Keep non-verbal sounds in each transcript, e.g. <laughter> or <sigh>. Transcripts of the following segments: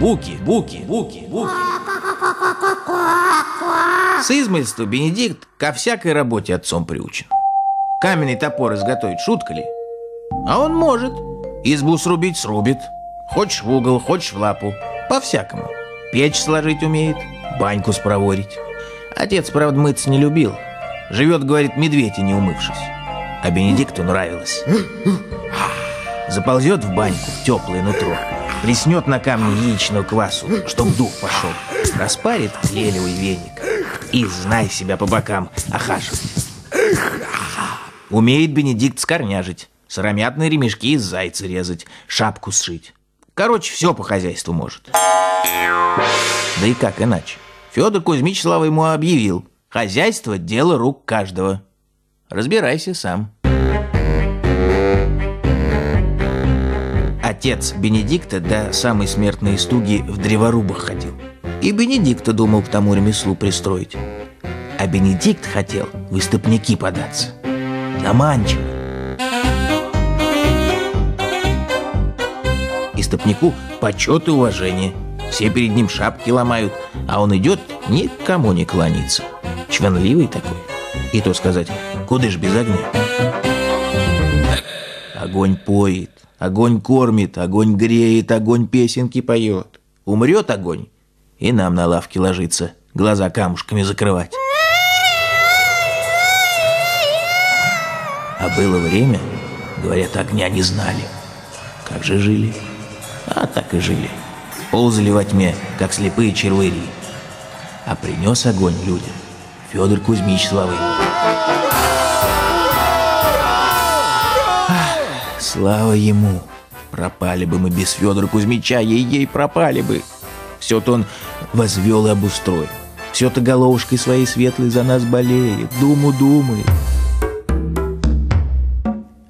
буки, буки, буки, буки. С измольства Бенедикт ко всякой работе отцом приучен. Каменный топор изготовить шутка ли? А он может. Избу срубить срубит. Хочешь в угол, хочешь в лапу. По-всякому. Печь сложить умеет, баньку спроворить. Отец, правда, мыться не любил. Живет, говорит, медведь и не умывшись. А Бенедикту нравилось. Заползет в баньку, в теплое нутро, плеснет на камни яичного квасу, чтоб дух пошел, распарит лелевый веник и, знай себя по бокам, охаживает. Умеет Бенедикт скорняжить, сыромятные ремешки из зайца резать, шапку сшить. Короче, все по хозяйству может. Да и как иначе? Федор Кузьмич Слава ему объявил. Хозяйство – дело рук каждого. Разбирайся сам. Отец Бенедикта до самой смертной стуги в древорубах ходил. И Бенедикта думал к тому ремеслу пристроить. А Бенедикт хотел в истопники податься. Заманчиво. Истопнику почет и уважение. Все перед ним шапки ломают, а он идет, никому не кланяется. Чванливый такой. И то сказать, куда ж без огня? Огонь поет, огонь кормит, огонь греет, огонь песенки поет. Умрет огонь, и нам на лавке ложится, глаза камушками закрывать. А было время, говорят, огня не знали. Как же жили? А так и жили. Ползали во тьме, как слепые червыри. А принес огонь людям Федор Кузьмич Славы. Слава ему! Пропали бы мы без Федора Кузьмича, ей-ей пропали бы. Все-то он возвел и обустроил. Все-то головушкой своей светлой за нас болеет, думу думает.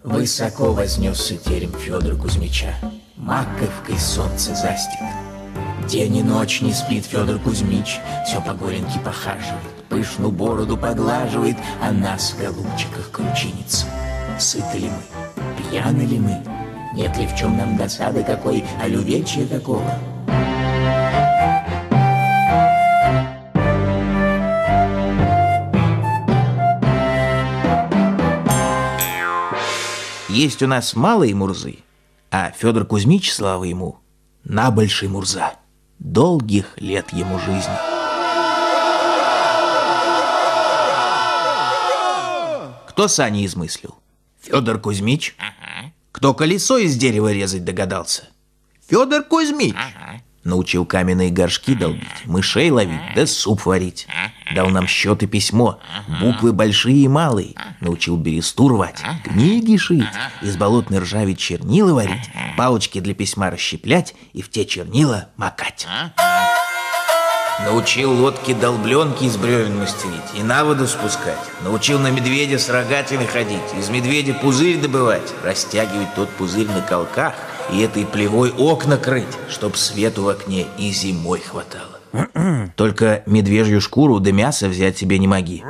Высоко вознесся терем Федора Кузьмича, Маковкой солнце застит. День и ночь не спит Федор Кузьмич, Все по горенке похаживает, Пышную бороду поглаживает, А нас в голубчиках кручинится. Сыты ли мы, пьяны ли мы, Нет ли в чем нам досады какой, А любечия такого? Есть у нас малые мурзы, а Федор Кузьмич, слава ему, на большой мурза. Долгих лет ему жизни. Кто сани измыслил? Федор Кузьмич? Кто колесо из дерева резать догадался? Федор Кузьмич. Научил каменные горшки долбить, мышей ловить, да суп варить. Дал нам счет и письмо, буквы большие и малые. Научил бересту рвать, книги шить, из болотной ржави чернила варить, палочки для письма расщеплять и в те чернила макать. Научил лодки долбленки из бревен мастерить и на воду спускать. Научил на медведя с рогатями ходить, из медведя пузырь добывать, растягивать тот пузырь на колках и этой плевой окна крыть, чтоб свету в окне и зимой хватало. Только медвежью шкуру да мясо взять себе не моги.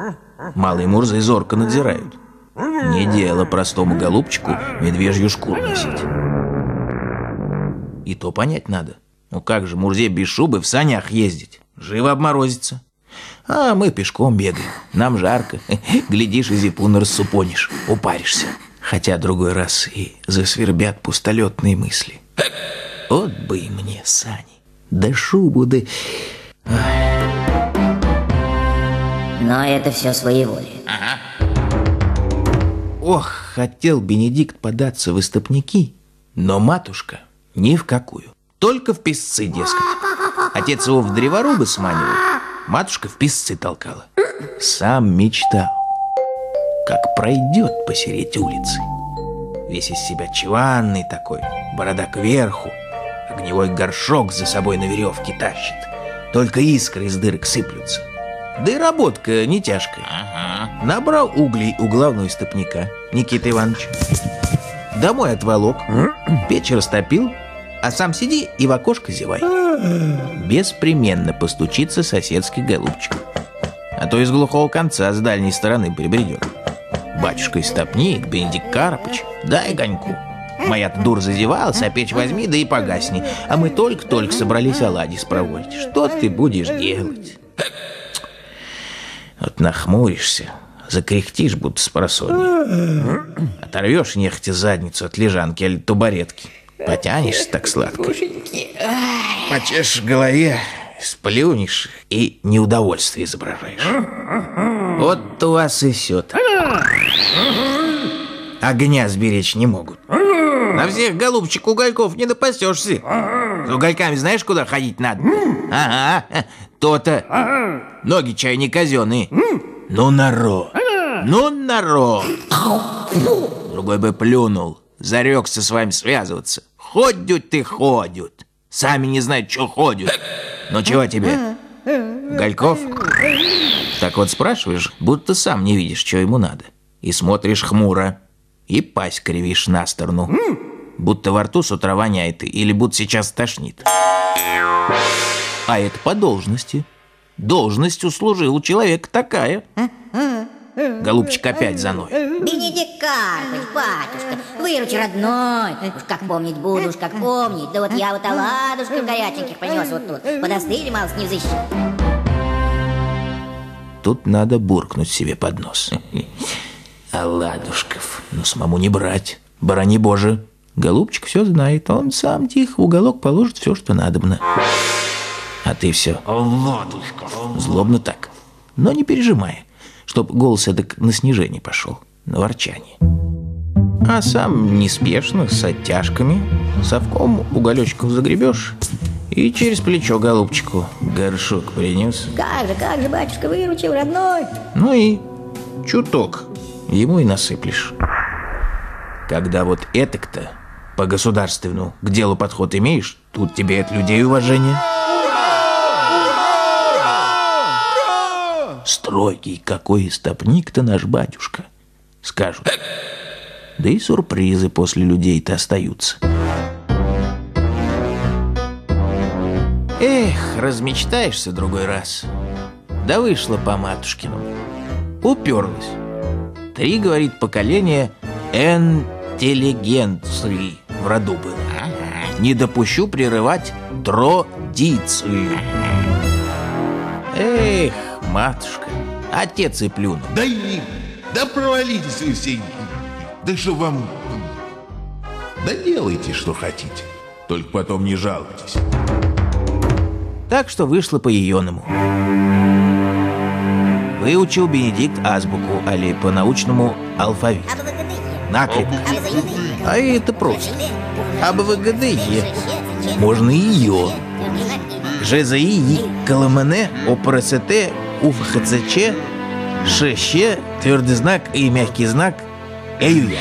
Малые мурзы зорко надзирают. Не дело простому голубчику медвежью шкуру носить. И то понять надо. Ну как же Мурзе без шубы в санях ездить? Живо обморозится. А мы пешком бегаем. Нам жарко. <laughs> Глядишь, и зипуна рассупонишь. Упаришься. Хотя другой раз и засвербят пустолетные мысли. Вот бы и мне, Сани. Да шубу, да... Но это все своеволие. Ох, хотел Бенедикт податься в истопники, но матушка ни в какую. Только в песцы, дескать. Отец его в древорубы сманивал, матушка в песцы толкала. Сам мечтал, как пройдет посереть улицы. Весь из себя чванный такой, борода кверху, огневой горшок за собой на веревке тащит. Только искры из дырок сыплются. Да и работка не тяжкая. Ага. Набрал углей у главного истопника, Никита Иванович. Домой отволок, печь растопил, а сам сиди и в окошко зевай. Беспременно постучится соседский голубчик. А то из глухого конца с дальней стороны прибредет. Батюшка истопник, Бенедикт Карпыч, дай гоньку. Моя дур зазевалась, а печь возьми, да и погасни. А мы только-только собрались оладьи спроволить. Что ты будешь делать? Вот нахмуришься, закряхтишь, будто с просонья. Оторвешь нехотя задницу от лежанки или табуретки. Потянешься так сладко. Почешешь в голове, сплюнешь и неудовольствие изображаешь. Вот у вас и все -то. Огня сберечь не могут. На всех, голубчик, угольков не напасешься. С угольками знаешь, куда ходить надо? Ага, то-то. Ноги чай не казенные. Ну, народ. Ну, народ. Другой бы плюнул. Зарекся с вами связываться. Ходят ты ходят. Сами не знают, что ходят. Ну, чего тебе? Гольков? Так вот спрашиваешь, будто сам не видишь, что ему надо. И смотришь хмуро. И пасть кривишь на сторону. Будто во рту с утра воняет, или будто сейчас тошнит. А это по должности. Должность услужил у человека такая. Голубчик опять за мной. Бенедикт Карпович, батюшка, выручи, родной. Уж как помнить буду, уж как помнить. Да вот я вот оладушков горяченьких принес вот тут. Подостыли малость не взыщи. Тут надо буркнуть себе под нос. Оладушков. Ну, самому не брать. Барани боже. Голубчик все знает. Он сам тихо в уголок положит все, что надобно. А ты все. Оладушков. Злобно так. Но не пережимай, чтоб голос эдак на снижение пошел, на ворчание. А сам неспешно, с оттяжками, совком уголечков загребешь и через плечо голубчику горшок принес. Как же, как же, батюшка, выручил, родной. Ну и чуток ему и насыплешь. Когда вот этак-то по государственному к делу подход имеешь, тут тебе от людей уважение. Строгий какой истопник-то наш батюшка, скажут. Да и сюрпризы после людей-то остаются. Эх, размечтаешься другой раз. Да вышла по матушкиному. Уперлась. Три, говорит, поколения интеллигенции в роду было. Не допущу прерывать традиции. Эх, матушка, отец и плюнул. Да и... Да провалитесь вы все. Да что вам... Да делайте, что хотите. Только потом не жалуйтесь. Так что вышло по ееному. Выучил Бенедикт азбуку, али по-научному алфавит. Накрепко. А это просто. АБВГДЕ. Можно и ее. ЖЗИ, КЛМН, ОПРСТ, УФХЦЧ, ШЩ, твердый знак и мягкий знак ЭЮЯ.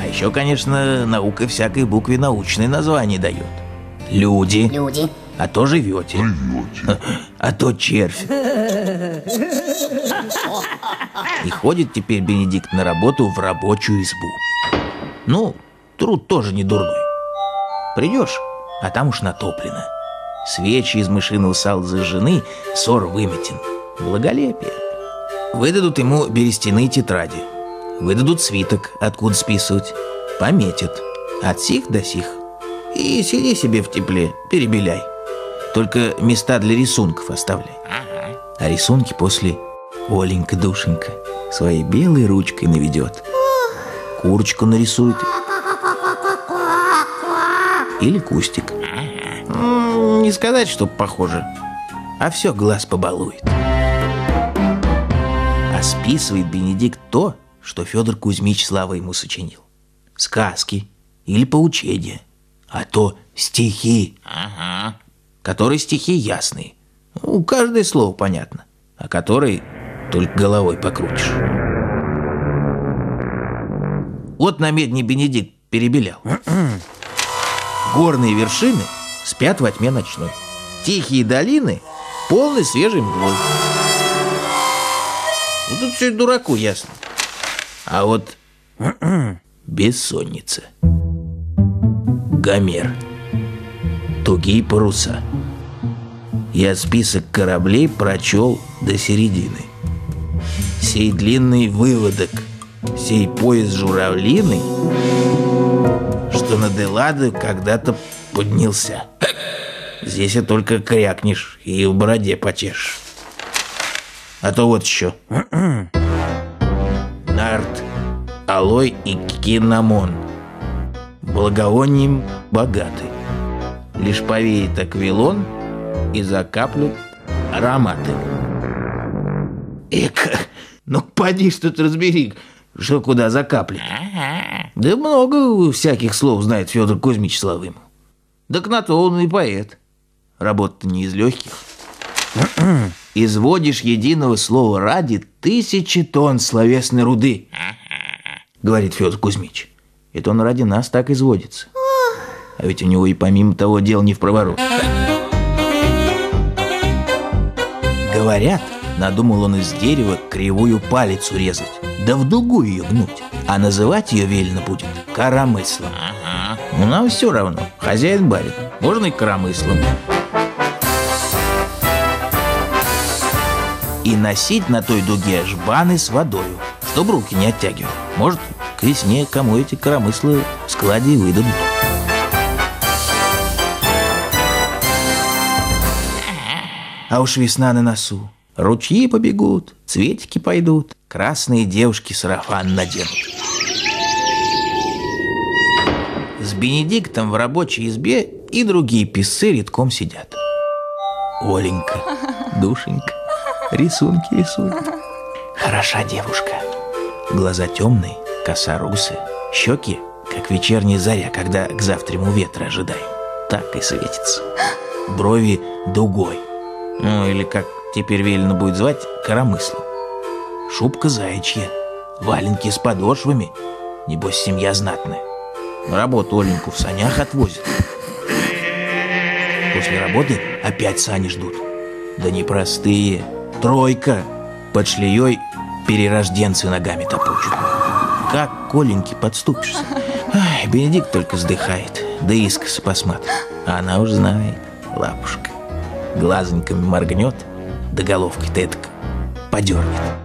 А еще, конечно, наука всякой букве научные названия дает. Люди, Люди. а то живете, <laughs> а то червь. <laughs> И ходит теперь Бенедикт на работу в рабочую избу. Ну, труд тоже не дурной. Придешь, а там уж натоплено. Свечи из мышиного сала зажжены, сор выметен. Благолепие. Выдадут ему берестяные тетради. Выдадут свиток, откуда списывать. Пометят. От сих до сих. И сиди себе в тепле, перебеляй. Только места для рисунков оставляй. А рисунки после Оленька душенька своей белой ручкой наведет. Курочку нарисует. Или кустик. Не сказать, что похоже, а все глаз побалует. А списывает Бенедикт то, что Федор Кузьмич Слава ему сочинил. Сказки или поучения, а то стихи. Которые стихи ясные. У каждое слово понятно, а которые только головой покрутишь. Вот на медне Бенедикт перебелял. Горные вершины спят во тьме ночной. Тихие долины полны свежей мглой. Ну, тут все дураку ясно. А вот <clears throat> бессонница. Гомер. Тугие паруса. Я список кораблей прочел до середины. сей длинный выводок, сей пояс журавлиный, что над Эладой когда-то поднялся. Здесь и только крякнешь и в бороде почешешь. А то вот еще. Нарт, алой и кинамон. Благовонием богаты. Лишь повеет аквилон и закаплют ароматы. Эка, ну поди что тут разбери, что куда закаплет. Да много всяких слов знает Федор Кузьмич Славым. Так на то он и поэт. Работа не из легких. <clears throat> Изводишь единого слова ради тысячи тонн словесной руды, говорит Федор Кузьмич. Это он ради нас так изводится. А ведь у него и помимо того дел не в проворот. Говорят, надумал он из дерева кривую палицу резать, да в дугу ее гнуть, а называть ее велено будет коромыслом. Ну, нам все равно, хозяин барин, можно и коромыслом. И носить на той дуге жбаны с водою, чтобы руки не оттягивали. Может, к весне кому эти коромыслы в складе и выдадут. А уж весна на носу. Ручьи побегут, цветики пойдут, красные девушки сарафан наденут. Бенедиктом в рабочей избе и другие писцы редком сидят. Оленька, душенька, рисунки рисует. Хороша девушка. Глаза темные, коса русая, щеки, как вечерняя заря, когда к завтраму ветра ожидаем. Так и светится. Брови дугой. Ну, или как теперь велено будет звать, коромыслом. Шубка заячья, валенки с подошвами. Небось, семья знатная. На работу Оленьку в санях отвозят. После работы опять сани ждут. Да непростые. Тройка. Под шлеей перерожденцы ногами топочут. Как к Оленьке подступишься? Ай, Бенедикт только вздыхает, да искоса посмотрит. А она уж знает, лапушка. Глазоньками моргнет, да головкой-то подернет.